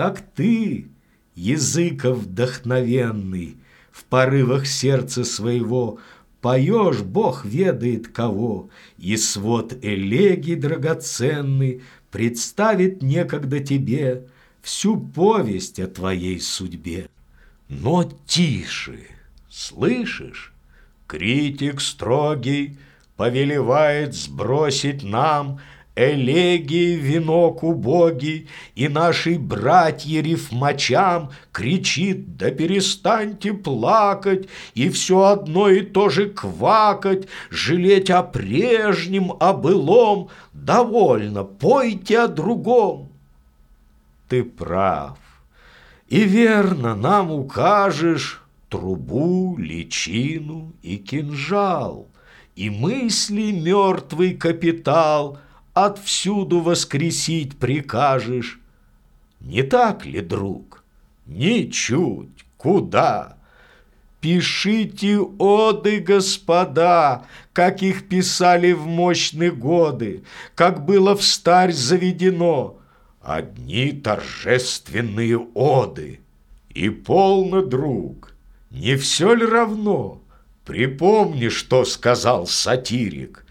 Так ты, языков вдохновенный, В порывах сердца своего Поешь, Бог ведает кого, И свод элегий драгоценный Представит некогда тебе Всю повесть о твоей судьбе. Но тише, слышишь? Критик строгий повелевает сбросить нам Элегии венок убогий, И нашей братья рифмачам Кричит, да перестаньте плакать И все одно и то же квакать, Жалеть о прежнем, о былом, Довольно, пойте о другом. Ты прав, и верно нам укажешь Трубу, личину и кинжал, И мысли мертвый капитал — отвсюду воскресить прикажешь. Не так ли, друг? Ничуть. Куда? Пишите оды, господа, как их писали в мощные годы, как было в старь заведено. Одни торжественные оды. И полно, друг, не все ли равно? Припомни, что сказал сатирик.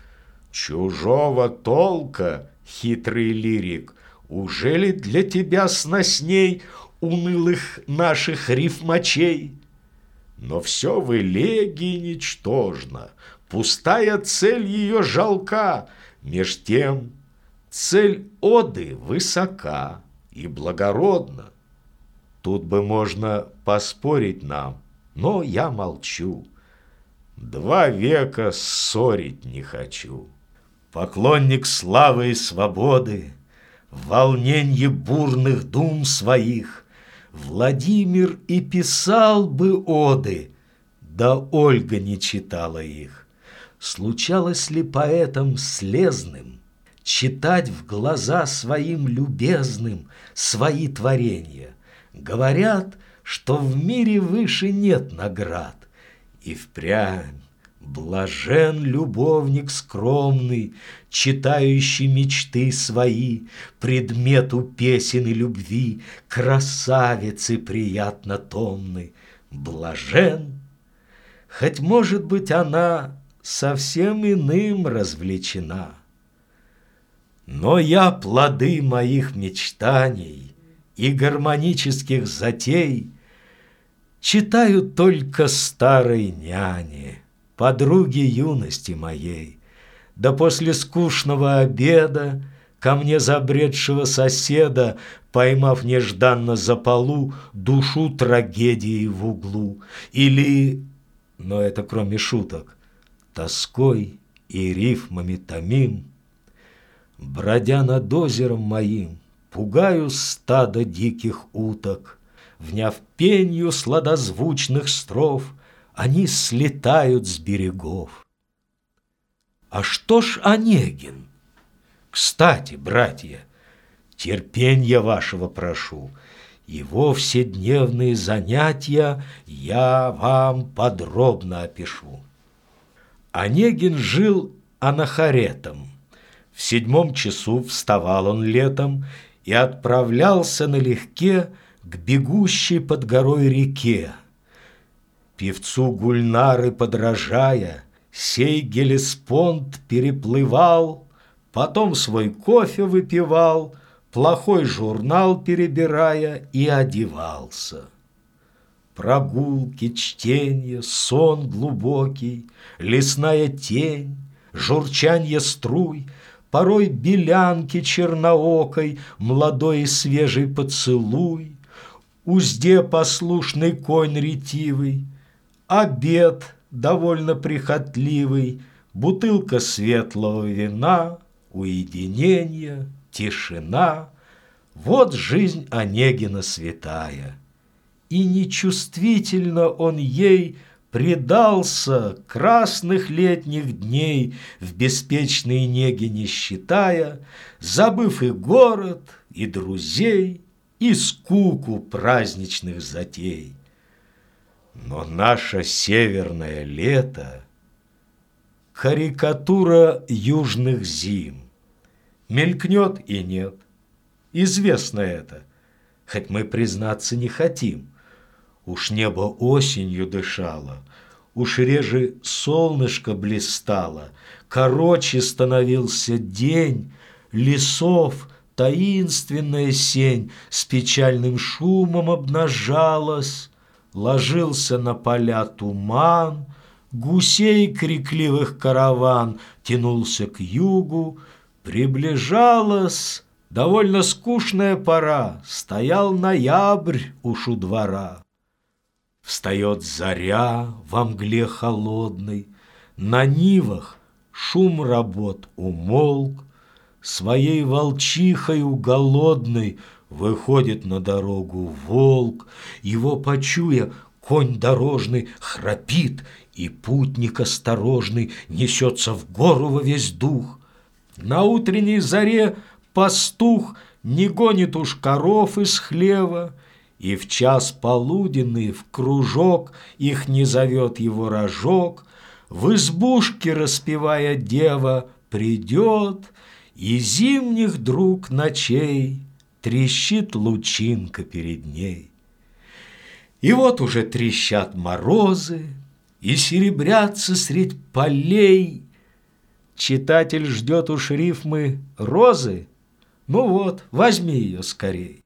Чужого толка, хитрый лирик, Уже ли для тебя сносней Унылых наших рифмачей? Но все в элегии ничтожно, Пустая цель ее жалка, Меж тем цель оды высока И благородна. Тут бы можно поспорить нам, Но я молчу. Два века ссорить не хочу. Поклонник славы и свободы, В волненье бурных дум своих, Владимир и писал бы оды, Да Ольга не читала их. Случалось ли поэтам слезным Читать в глаза своим любезным Свои творения? Говорят, что в мире выше нет наград, И впрямь Блажен любовник скромный, Читающий мечты свои, Предмету песен и любви, Красавицы приятно томной. Блажен, хоть, может быть, она Совсем иным развлечена. Но я плоды моих мечтаний И гармонических затей Читаю только старой няне подруги юности моей. Да после скучного обеда ко мне забредшего соседа, Поймав нежданно за полу душу трагедии в углу. Или, но это кроме шуток, тоской и рифмами томим, Бродя над озером моим, пугаю стадо диких уток, Вняв пенью сладозвучных строф, они слетают с берегов. А что ж Онегин? Кстати, братья, терпенья вашего прошу, его вседневные занятия я вам подробно опишу. Онегин жил анахаретом. В седьмом часу вставал он летом и отправлялся налегке к бегущей под горой реке. Певцу Гульнары подражая, Сей Гелеспонд переплывал, Потом свой кофе выпивал, Плохой журнал перебирая И одевался. Прогулки, чтение, сон глубокий, Лесная тень, журчанье струй, Порой белянки черноокой, Молодой и свежий поцелуй, Узде послушный конь ретивый — Обед довольно прихотливый, Бутылка светлого вина, Уединение, тишина. Вот жизнь Онегина святая. И нечувствительно он ей Предался красных летних дней В беспечной неге не считая, Забыв и город, и друзей, И скуку праздничных затей. Но наше северное лето — карикатура южных зим. Мелькнет и нет. Известно это. хоть мы признаться не хотим. Уж небо осенью дышало, уж реже солнышко блистало, короче становился день, лесов таинственная сень с печальным шумом обнажалась, ложился на поля туман, гусей крикливых караван тянулся к югу, приближалась довольно скучная пора, стоял ноябрь уж у двора. Встает заря во мгле холодной, На нивах шум работ умолк, Своей волчихою голодной Выходит на дорогу волк, Его почуя, конь дорожный Храпит, и путник осторожный Несется в гору во весь дух. На утренней заре пастух Не гонит уж коров из хлева, и в час полуденный в кружок Их не зовет его рожок, В избушке, распевая дева, Придет, и зимних друг ночей Трещит лучинка перед ней. И вот уже трещат морозы, И серебрятся средь полей. Читатель ждет уж рифмы розы, Ну вот, возьми ее скорей.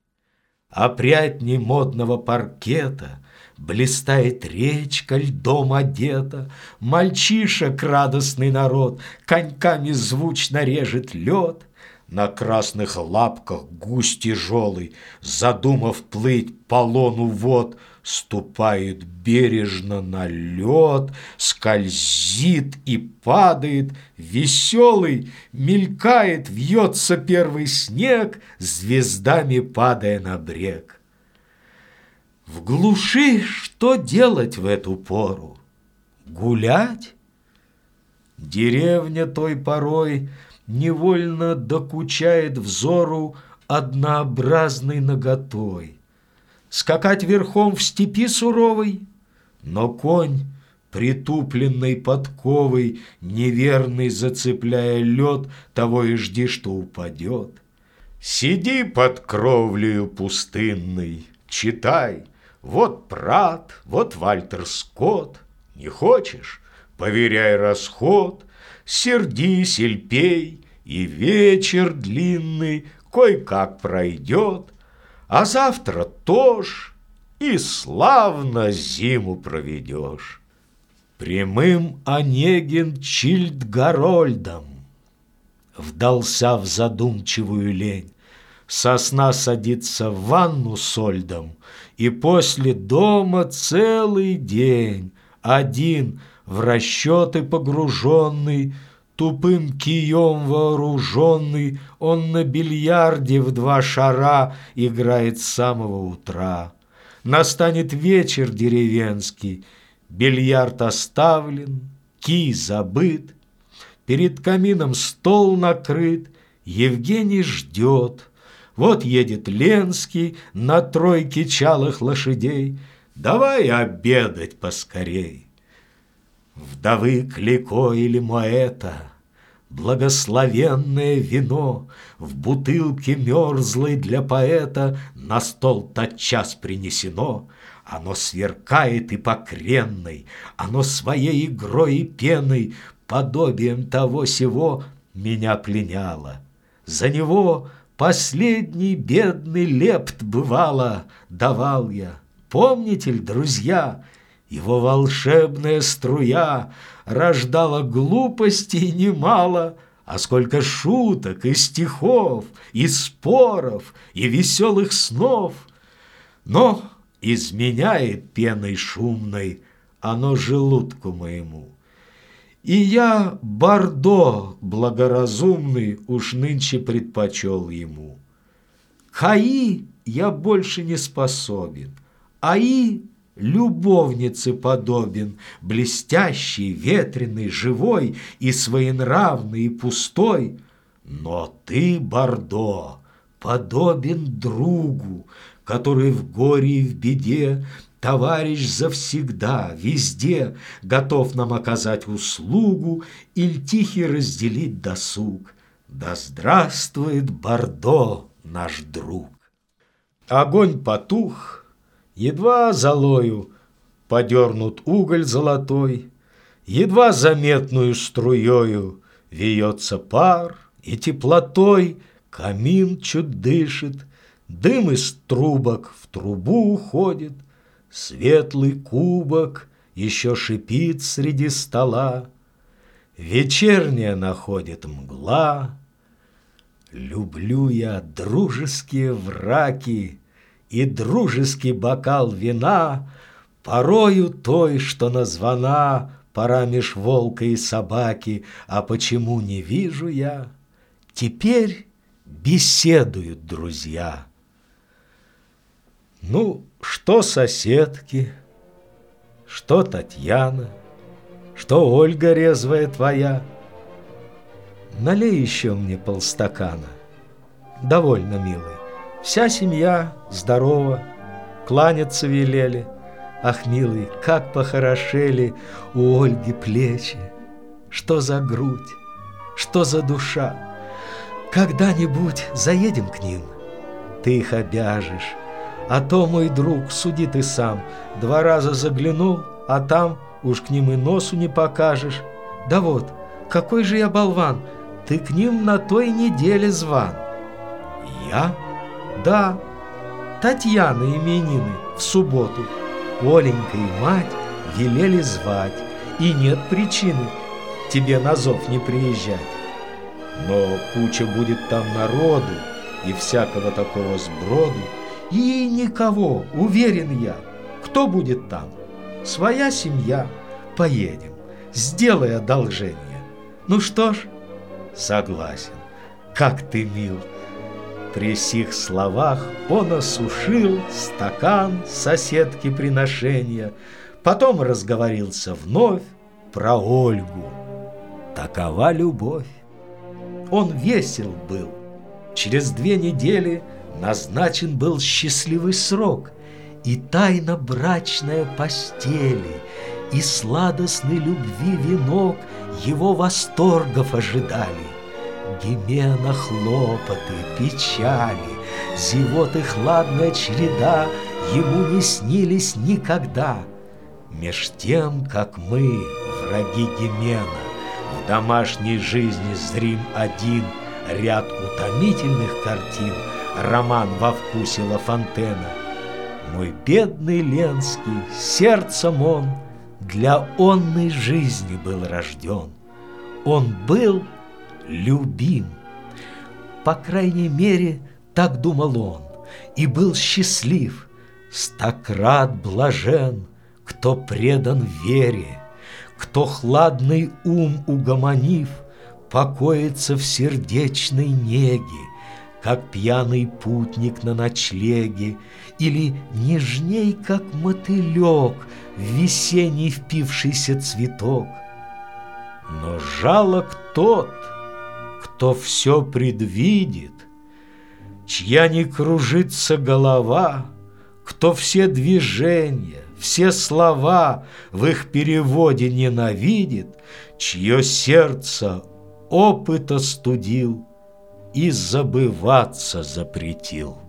Опрятней модного паркета Блистает речка, льдом одета, Мальчишек радостный народ Коньками звучно режет лед. На красных лапках гусь тяжелый, Задумав плыть по лону вод — ступает бережно на лед, скользит и падает, веселый, мелькает, вьется первый снег, звездами падая на брег. В глуши что делать в эту пору? Гулять? Деревня той порой невольно докучает взору однообразной наготой. Скакать верхом в степи суровой, но конь, притупленной подковой, неверный зацепляя лед, того и жди, что упадет. Сиди под кровлею пустынной, читай, вот Прат, вот Вальтер Скотт, не хочешь, поверяй расход, сердись или пей, и вечер длинный кой-как пройдет, а завтра тоже и славно зиму проведешь. Прямым Онегин Чильдгарольдом Вдался в задумчивую лень, Сосна садится в ванну сольдом, И после дома целый день Один в расчеты погруженный Тупым кием вооруженный, он на бильярде в два шара играет с самого утра. Настанет вечер деревенский, бильярд оставлен, кий забыт, перед камином стол накрыт, Евгений ждет. Вот едет Ленский на тройке чалых лошадей, давай обедать поскорей. Вдовы Клико или Моэта, Благословенное вино В бутылке мерзлой для поэта На стол тотчас принесено. Оно сверкает и покренной, Оно своей игрой и пеной, Подобием того сего Меня пленяло. За него последний бедный лепт бывало Давал я. Помните ли, друзья, его волшебная струя рождала глупостей немало, а сколько шуток и стихов, и споров, и веселых снов. Но изменяет пеной шумной оно желудку моему. И я Бордо благоразумный уж нынче предпочел ему. Хаи я больше не способен, аи любовнице подобен, блестящий, ветреный, живой и своенравный и пустой. Но ты, Бордо, подобен другу, который в горе и в беде Товарищ завсегда, везде Готов нам оказать услугу Иль тихий разделить досуг. Да здравствует Бордо, наш друг! Огонь потух, едва золою Подернут уголь золотой, Едва заметную струею Вьется пар, и теплотой Камин чуть дышит, Дым из трубок в трубу уходит, Светлый кубок еще шипит среди стола. Вечерняя находит мгла. Люблю я дружеские враки И дружеский бокал вина, Порою той, что названа Пора меж волка и собаки, А почему не вижу я? Теперь беседуют друзья. Ну, что соседки, что Татьяна, что Ольга резвая твоя. Налей еще мне полстакана. Довольно, милый. Вся семья здорова, кланяться велели. Ах, милый, как похорошели у Ольги плечи. Что за грудь, что за душа. Когда-нибудь заедем к ним, ты их обяжешь. А то, мой друг, суди ты сам, два раза заглянул, а там уж к ним и носу не покажешь. Да вот, какой же я болван, ты к ним на той неделе зван. Я? Да, Татьяна именины в субботу. Оленька и мать велели звать, и нет причины тебе на зов не приезжать. Но куча будет там народу и всякого такого сброду, и никого, уверен я. Кто будет там? Своя семья. Поедем. Сделай одолжение. Ну что ж, согласен. Как ты мил. При сих словах он осушил стакан соседки приношения, потом разговорился вновь про Ольгу. Такова любовь. Он весел был. Через две недели назначен был счастливый срок, и тайна брачная постели, и сладостной любви венок его восторгов ожидали. Гимена хлопоты, печали, зевоты хладная череда ему не снились никогда. Меж тем, как мы, враги Гимена, в домашней жизни зрим один ряд утомительных картин, роман во вкусе Ла Фонтена. Мой бедный Ленский, сердцем он для онной жизни был рожден. Он был любим. По крайней мере, так думал он, и был счастлив, стократ блажен, кто предан вере, кто хладный ум угомонив, покоится в сердечной неге, как пьяный путник на ночлеге, или нежней, как мотылек, в весенний впившийся цветок. Но жалок тот, кто все предвидит, чья не кружится голова, кто все движения, все слова в их переводе ненавидит, чье сердце опыта студил и забываться запретил.